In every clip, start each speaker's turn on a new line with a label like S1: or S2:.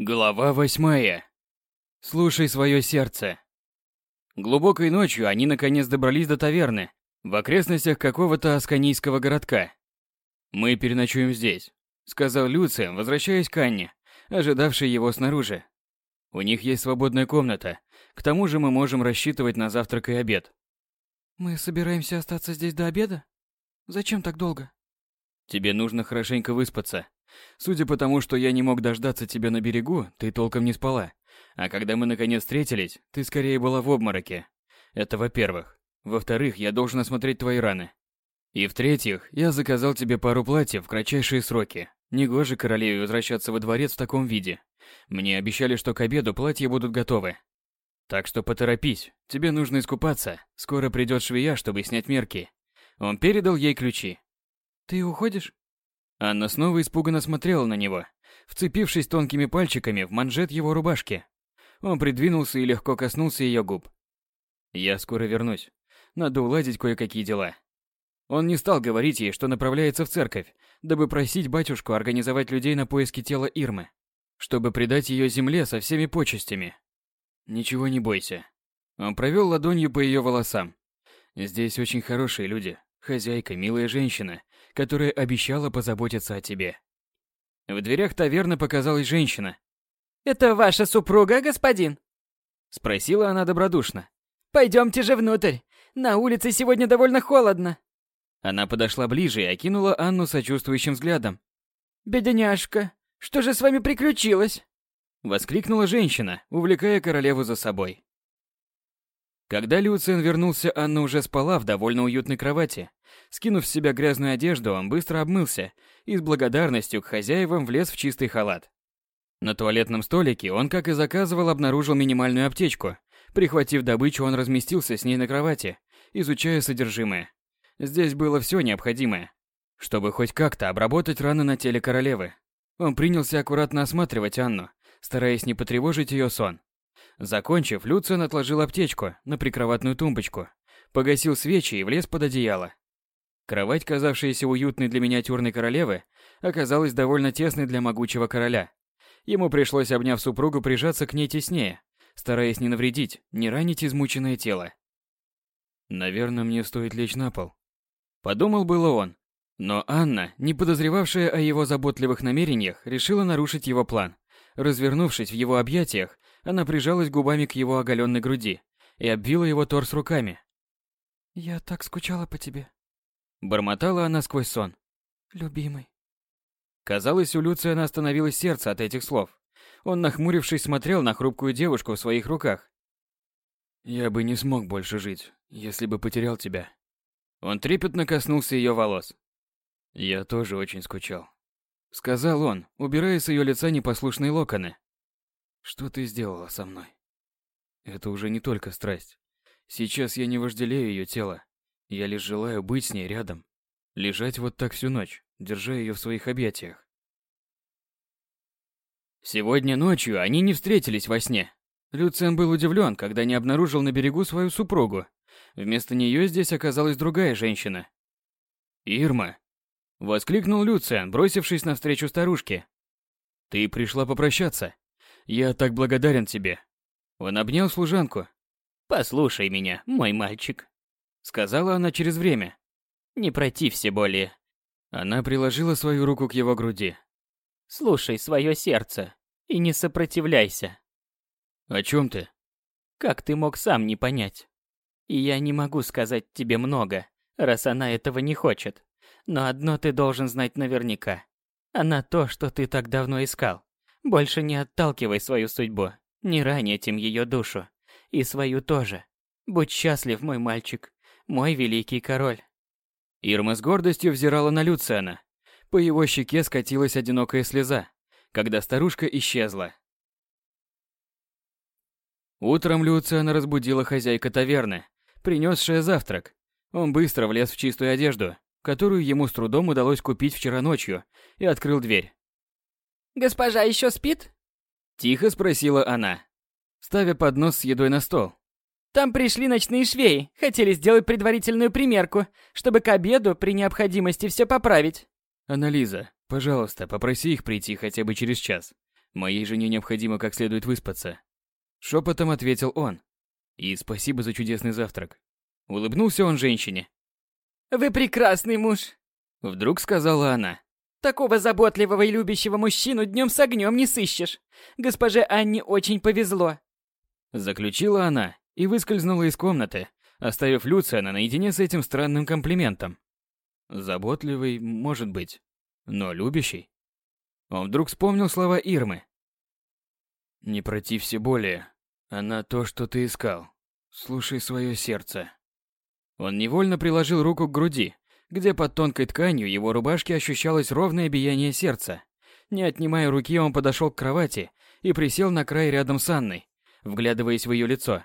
S1: Глава восьмая. Слушай свое сердце. Глубокой ночью они наконец добрались до таверны, в окрестностях какого-то асканийского городка. «Мы переночуем здесь», — сказал Люция, возвращаясь к Анне, ожидавшей его снаружи. «У них есть свободная комната, к тому же мы можем рассчитывать на завтрак и обед».
S2: «Мы собираемся остаться здесь до обеда? Зачем так долго?»
S1: «Тебе нужно хорошенько выспаться. Судя по тому, что я не мог дождаться тебя на берегу, ты толком не спала. А когда мы наконец встретились, ты скорее была в обмороке. Это во-первых. Во-вторых, я должен осмотреть твои раны. И в-третьих, я заказал тебе пару платьев в кратчайшие сроки. Негоже королеве возвращаться во дворец в таком виде. Мне обещали, что к обеду платья будут готовы. Так что поторопись, тебе нужно искупаться. Скоро придет швея, чтобы снять мерки. Он передал ей ключи.
S2: Ты уходишь?
S1: Анна снова испуганно смотрела на него, вцепившись тонкими пальчиками в манжет его рубашки. Он придвинулся и легко коснулся ее губ. «Я скоро вернусь. Надо уладить кое-какие дела». Он не стал говорить ей, что направляется в церковь, дабы просить батюшку организовать людей на поиски тела Ирмы, чтобы предать ее земле со всеми почестями. «Ничего не бойся». Он провел ладонью по ее волосам. «Здесь очень хорошие люди. Хозяйка, милая женщина, которая обещала позаботиться о тебе. В дверях таверны показалась женщина.
S3: «Это ваша супруга, господин?»
S1: Спросила она добродушно.
S3: «Пойдемте же внутрь. На улице сегодня довольно холодно».
S1: Она подошла ближе и окинула Анну сочувствующим взглядом.
S3: «Бедняжка, что же с вами приключилось?»
S1: Воскликнула женщина, увлекая королеву за собой. Когда Люциан вернулся, Анна уже спала в довольно уютной кровати. Скинув с себя грязную одежду, он быстро обмылся и с благодарностью к хозяевам влез в чистый халат. На туалетном столике он, как и заказывал, обнаружил минимальную аптечку. Прихватив добычу, он разместился с ней на кровати, изучая содержимое. Здесь было все необходимое, чтобы хоть как-то обработать раны на теле королевы. Он принялся аккуратно осматривать Анну, стараясь не потревожить ее сон. Закончив, Люциан отложил аптечку на прикроватную тумбочку, погасил свечи и влез под одеяло. Кровать, казавшаяся уютной для миниатюрной королевы, оказалась довольно тесной для могучего короля. Ему пришлось, обняв супругу, прижаться к ней теснее, стараясь не навредить, не ранить измученное тело. «Наверное, мне стоит лечь на пол», — подумал было он. Но Анна, не подозревавшая о его заботливых намерениях, решила нарушить его план. Развернувшись в его объятиях, она прижалась губами к его оголенной груди и обвила его торс руками.
S2: «Я так скучала по тебе»,
S1: Бормотала она сквозь сон.
S2: «Любимый».
S1: Казалось, у Люциана остановилось сердце от этих слов. Он, нахмурившись, смотрел на хрупкую девушку в своих руках. «Я бы не смог больше жить, если бы потерял тебя». Он трепетно коснулся ее волос. «Я тоже очень скучал», — сказал он, убирая с ее лица непослушные локоны. «Что ты сделала со мной?» «Это уже не только страсть. Сейчас я не вожделею ее тело. Я лишь желаю быть с ней рядом, лежать вот так всю ночь, держа ее в своих объятиях. Сегодня ночью они не встретились во сне. Люциан был удивлен, когда не обнаружил на берегу свою супругу. Вместо нее здесь оказалась другая женщина. «Ирма!» — воскликнул Люциан, бросившись навстречу старушке. «Ты пришла попрощаться. Я так благодарен тебе». Он обнял служанку.
S3: «Послушай меня, мой мальчик
S1: сказала она через время.
S3: Не протився более.
S1: Она приложила свою руку к его груди.
S3: Слушай свое сердце и не сопротивляйся.
S1: О чем ты?
S3: Как ты мог сам не понять? И я не могу сказать тебе много, раз она этого не хочет. Но одно ты должен знать наверняка. Она то, что ты так давно искал. Больше не отталкивай свою судьбу, не рань этим ее душу. И свою тоже. Будь счастлив, мой мальчик, мой великий король.
S1: Ирма с гордостью взирала на Люциана. По его щеке скатилась одинокая слеза, когда старушка исчезла. Утром Люциана разбудила хозяйка таверны, принесшая завтрак. Он быстро влез в чистую одежду, которую ему с трудом удалось купить вчера ночью, и открыл дверь.
S3: «Госпожа еще спит?»
S1: Тихо спросила она, ставя поднос с едой на стол.
S3: Там пришли ночные швеи, хотели сделать предварительную примерку, чтобы к обеду при необходимости все поправить.
S1: Анализа, пожалуйста, попроси их прийти хотя бы через час. Моей жене необходимо как следует выспаться. Шепотом ответил он. И спасибо за чудесный завтрак. Улыбнулся он женщине.
S3: «Вы прекрасный муж!»
S1: Вдруг сказала она.
S3: «Такого заботливого и любящего мужчину днем с огнем не сыщешь. Госпоже Анне очень повезло».
S1: Заключила она и выскользнула из комнаты, оставив Люциана наедине с этим странным комплиментом. Заботливый, может быть, но любящий. Он вдруг вспомнил слова Ирмы. «Не протився более. Она то, что ты искал. Слушай свое сердце». Он невольно приложил руку к груди, где под тонкой тканью его рубашки ощущалось ровное биение сердца. Не отнимая руки, он подошел к кровати и присел на край рядом с Анной, вглядываясь в ее лицо.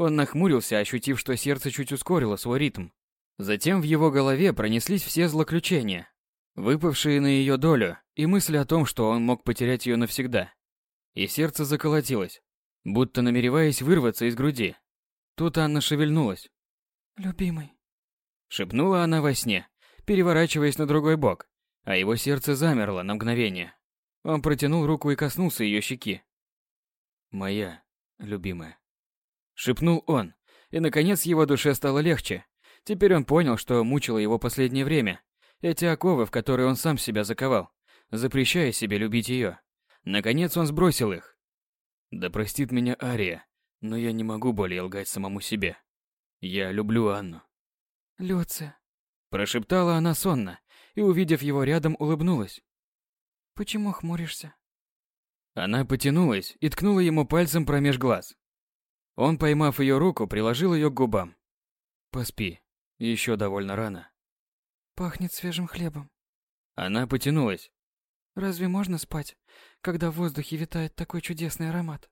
S1: Он нахмурился, ощутив, что сердце чуть ускорило свой ритм. Затем в его голове пронеслись все злоключения, выпавшие на ее долю, и мысль о том, что он мог потерять ее навсегда. И сердце заколотилось, будто намереваясь вырваться из груди. Тут Анна шевельнулась.
S2: «Любимый», —
S1: шепнула она во сне, переворачиваясь на другой бок, а его сердце замерло на мгновение. Он протянул руку и коснулся ее щеки. «Моя любимая», — шепнул он, и наконец его душе стало легче. Теперь он понял, что мучило его последнее время. Эти оковы, в которые он сам себя заковал, запрещая себе любить ее. Наконец он сбросил их. Да простит меня Ария, но я не могу более лгать самому себе. Я люблю Анну.
S2: Люция.
S1: Прошептала она сонно и, увидев его рядом, улыбнулась.
S2: Почему хмуришься?
S1: Она потянулась и ткнула ему пальцем промеж глаз. Он, поймав ее руку, приложил ее к губам. Поспи, еще довольно рано.
S2: Пахнет свежим хлебом.
S1: Она потянулась.
S2: Разве можно спать, когда в воздухе витает такой чудесный аромат?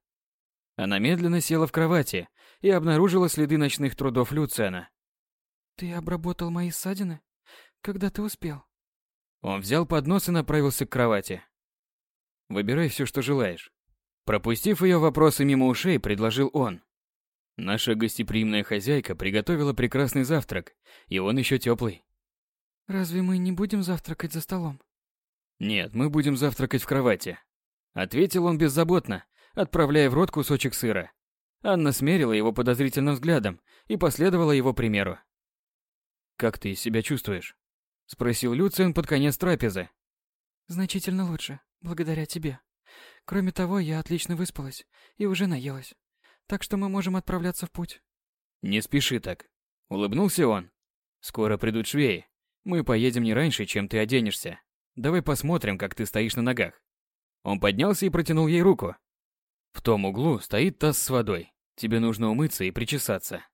S1: Она медленно села в кровати и обнаружила следы ночных трудов Люциана.
S2: Ты обработал мои ссадины? Когда ты успел?
S1: Он взял поднос и направился к кровати. Выбирай все, что желаешь. Пропустив ее вопросы мимо ушей, предложил он. Наша гостеприимная хозяйка приготовила прекрасный завтрак, и он еще теплый.
S2: Разве мы не будем завтракать за столом?
S1: Нет, мы будем завтракать в кровати. Ответил он беззаботно, отправляя в рот кусочек сыра. Анна смерила его подозрительным взглядом и последовала его примеру. «Как ты себя чувствуешь?» – спросил Люциан под конец трапезы.
S2: «Значительно лучше, благодаря тебе. Кроме того, я отлично выспалась и уже наелась так что мы можем отправляться в путь.
S1: Не спеши так. Улыбнулся он. Скоро придут швеи. Мы поедем не раньше, чем ты оденешься. Давай посмотрим, как ты стоишь на ногах. Он поднялся и протянул ей руку. В том углу стоит таз с водой. Тебе нужно умыться и причесаться.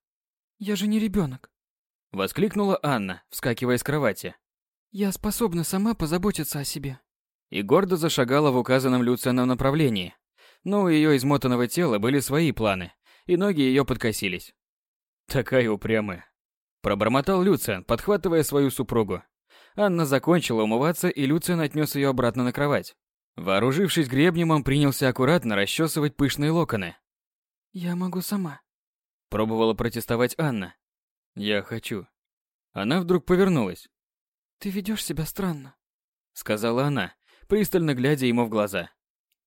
S2: Я же не ребенок.
S1: Воскликнула Анна, вскакивая с кровати.
S2: Я способна сама позаботиться о себе.
S1: И гордо зашагала в указанном Люцианом направлении, но у ее измотанного тела были свои планы, и ноги ее подкосились. Такая упрямая. Пробормотал Люциан, подхватывая свою супругу. Анна закончила умываться, и Люциан отнес ее обратно на кровать. Вооружившись гребнем, он принялся аккуратно расчесывать пышные локоны.
S2: «Я могу сама», —
S1: пробовала протестовать Анна. «Я хочу». Она вдруг повернулась.
S2: «Ты ведешь себя странно», —
S1: сказала она, пристально глядя ему в глаза.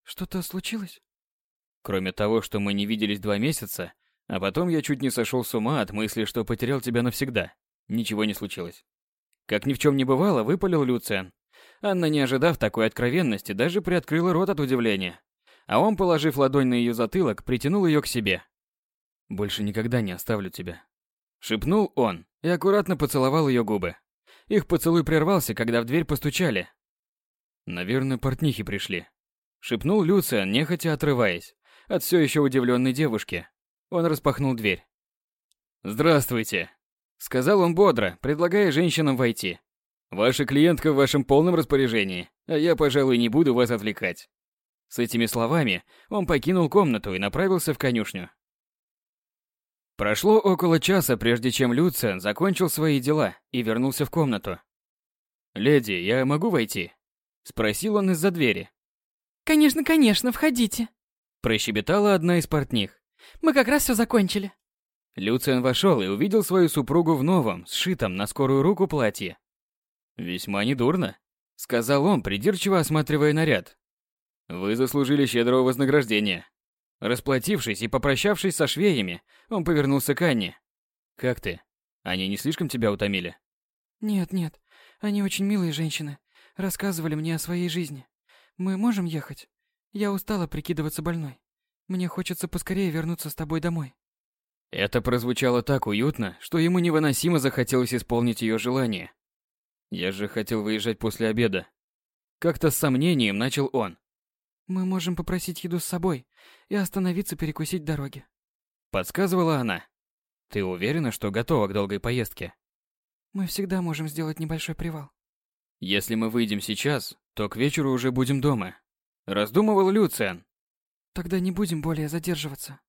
S2: «Что-то случилось?»
S1: Кроме того, что мы не виделись два месяца, а потом я чуть не сошел с ума от мысли, что потерял тебя навсегда. Ничего не случилось. Как ни в чем не бывало, выпалил Люциан. Анна, не ожидав такой откровенности, даже приоткрыла рот от удивления. А он, положив ладонь на ее затылок, притянул ее к себе. «Больше никогда не оставлю тебя», — шепнул он и аккуратно поцеловал ее губы. Их поцелуй прервался, когда в дверь постучали. «Наверное, портнихи пришли», — шепнул Люциан, нехотя отрываясь от все еще удивленной девушки. Он распахнул дверь. «Здравствуйте», — сказал он бодро, предлагая женщинам войти. «Ваша клиентка в вашем полном распоряжении, а я, пожалуй, не буду вас отвлекать». С этими словами он покинул комнату и направился в конюшню. Прошло около часа, прежде чем Люциан закончил свои дела и вернулся в комнату. «Леди, я могу войти?» — спросил он из-за двери.
S2: «Конечно, конечно, входите»,
S1: Прощебетала одна из портних.
S2: «Мы как раз все закончили».
S1: Люциан вошел и увидел свою супругу в новом, сшитом на скорую руку платье. «Весьма недурно», — сказал он, придирчиво осматривая наряд. Вы заслужили щедрого вознаграждения. Расплатившись и попрощавшись со швеями, он повернулся к Анне. Как ты? Они не слишком тебя утомили?
S2: Нет, нет. Они очень милые женщины. Рассказывали мне о своей жизни. Мы можем ехать? Я устала прикидываться больной. Мне хочется поскорее вернуться с тобой домой.
S1: Это прозвучало так уютно, что ему невыносимо захотелось исполнить ее желание. Я же хотел выезжать после обеда. Как-то с сомнением начал он.
S2: Мы можем попросить еду с собой и остановиться перекусить дороги.
S1: Подсказывала она. Ты уверена, что готова к долгой поездке?
S2: Мы всегда можем сделать небольшой привал.
S1: Если мы выйдем сейчас, то к вечеру уже будем дома. Раздумывал Люциан.
S2: Тогда не будем более задерживаться.